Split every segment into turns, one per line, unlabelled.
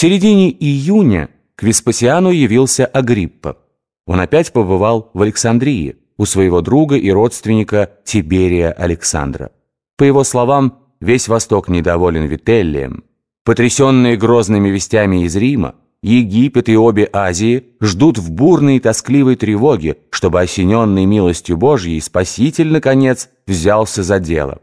середине июня к Веспасиану явился Агриппа. Он опять побывал в Александрии у своего друга и родственника Тиберия Александра. По его словам, весь Восток недоволен Вителлием. Потрясенные грозными вестями из Рима, Египет и обе Азии ждут в бурной и тоскливой тревоге, чтобы осененный милостью Божьей Спаситель, наконец, взялся за дело.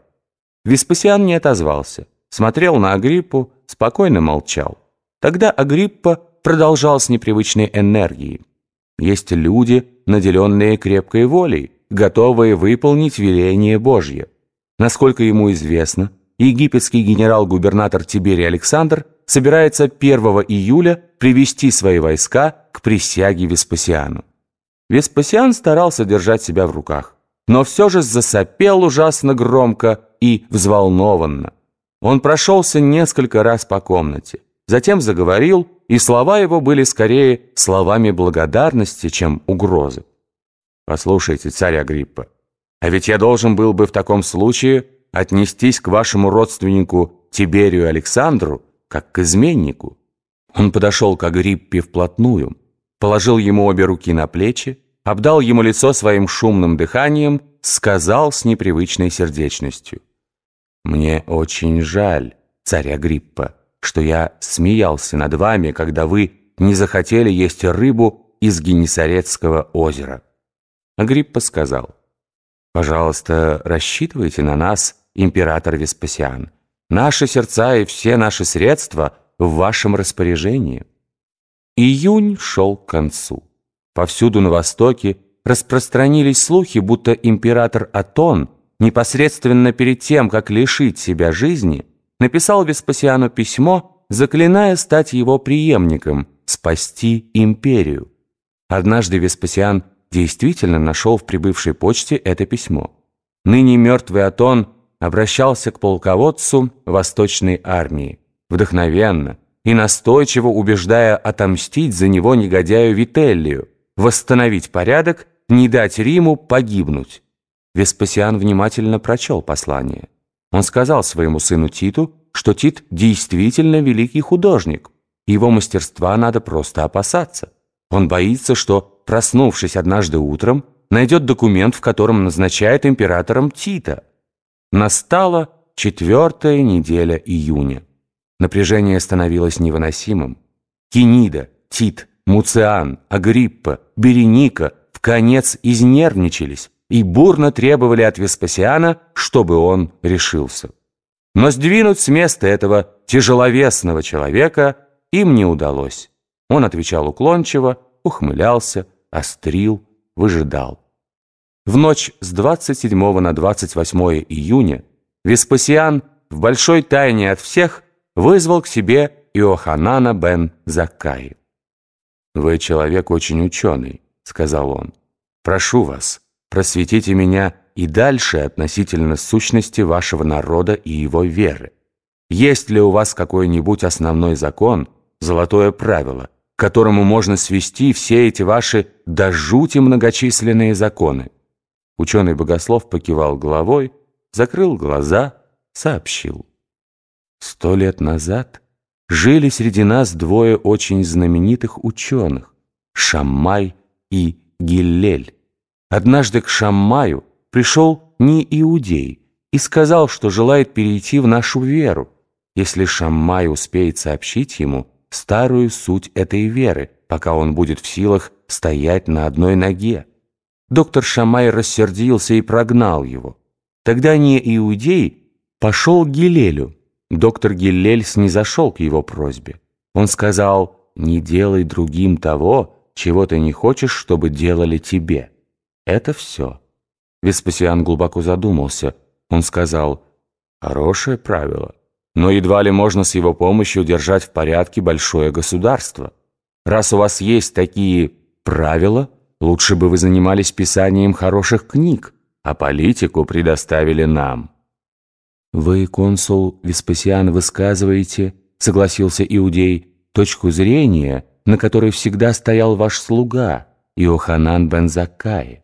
Веспасиан не отозвался, смотрел на Агриппу, спокойно молчал. Тогда Агриппа продолжал с непривычной энергией. Есть люди, наделенные крепкой волей, готовые выполнить веление Божье. Насколько ему известно, египетский генерал-губернатор Тиберий Александр собирается 1 июля привести свои войска к присяге Веспасиану. Веспасиан старался держать себя в руках, но все же засопел ужасно громко и взволнованно. Он прошелся несколько раз по комнате, затем заговорил, и слова его были скорее словами благодарности, чем угрозы. «Послушайте, царь Агриппа, а ведь я должен был бы в таком случае отнестись к вашему родственнику Тиберию Александру как к изменнику». Он подошел к Агриппе вплотную, положил ему обе руки на плечи, обдал ему лицо своим шумным дыханием, сказал с непривычной сердечностью. «Мне очень жаль, царь Агриппа, что я смеялся над вами, когда вы не захотели есть рыбу из Генесарецкого озера». Агриппа сказал, «Пожалуйста, рассчитывайте на нас, император Веспасиан. Наши сердца и все наши средства в вашем распоряжении». Июнь шел к концу. Повсюду на Востоке распространились слухи, будто император Атон, непосредственно перед тем, как лишить себя жизни, написал Веспасиану письмо, заклиная стать его преемником, спасти империю. Однажды Веспасиан действительно нашел в прибывшей почте это письмо. Ныне мертвый Атон обращался к полководцу Восточной армии, вдохновенно и настойчиво убеждая отомстить за него негодяю Вителлию, восстановить порядок, не дать Риму погибнуть. Веспасиан внимательно прочел послание. Он сказал своему сыну Титу, что Тит действительно великий художник. Его мастерства надо просто опасаться. Он боится, что, проснувшись однажды утром, найдет документ, в котором назначает императором Тита. Настала четвертая неделя июня. Напряжение становилось невыносимым. Кенида, Тит, Муциан, Агриппа, Береника в конец изнервничались и бурно требовали от Веспасиана, чтобы он решился. Но сдвинуть с места этого тяжеловесного человека им не удалось. Он отвечал уклончиво, ухмылялся, острил, выжидал. В ночь с 27 на 28 июня Веспасиан в большой тайне от всех вызвал к себе Иоханана бен Заккаи. «Вы человек очень ученый», — сказал он. «Прошу вас, просветите меня и дальше относительно сущности вашего народа и его веры. Есть ли у вас какой-нибудь основной закон, золотое правило, к которому можно свести все эти ваши до жути многочисленные законы?» Ученый-богослов покивал головой, закрыл глаза, сообщил. Сто лет назад жили среди нас двое очень знаменитых ученых – Шаммай и Гиллель. Однажды к Шаммаю пришел не иудей и сказал, что желает перейти в нашу веру, если Шаммай успеет сообщить ему старую суть этой веры, пока он будет в силах стоять на одной ноге. Доктор Шамай рассердился и прогнал его. Тогда не иудей пошел к Гилелю, Доктор Гиллель снизошел к его просьбе. Он сказал, «Не делай другим того, чего ты не хочешь, чтобы делали тебе». Это все. Веспасиан глубоко задумался. Он сказал, «Хорошее правило, но едва ли можно с его помощью держать в порядке большое государство. Раз у вас есть такие правила, лучше бы вы занимались писанием хороших книг, а политику предоставили нам». «Вы, консул Веспасиан, высказываете, — согласился Иудей, — точку зрения, на которой всегда стоял ваш слуга, Иоханан бен Заккай».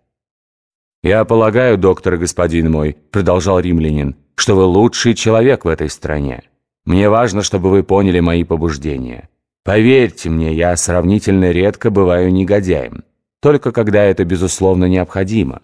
«Я полагаю, доктор, господин мой, — продолжал римлянин, — что вы лучший человек в этой стране. Мне важно, чтобы вы поняли мои побуждения. Поверьте мне, я сравнительно редко бываю негодяем, только когда это безусловно необходимо.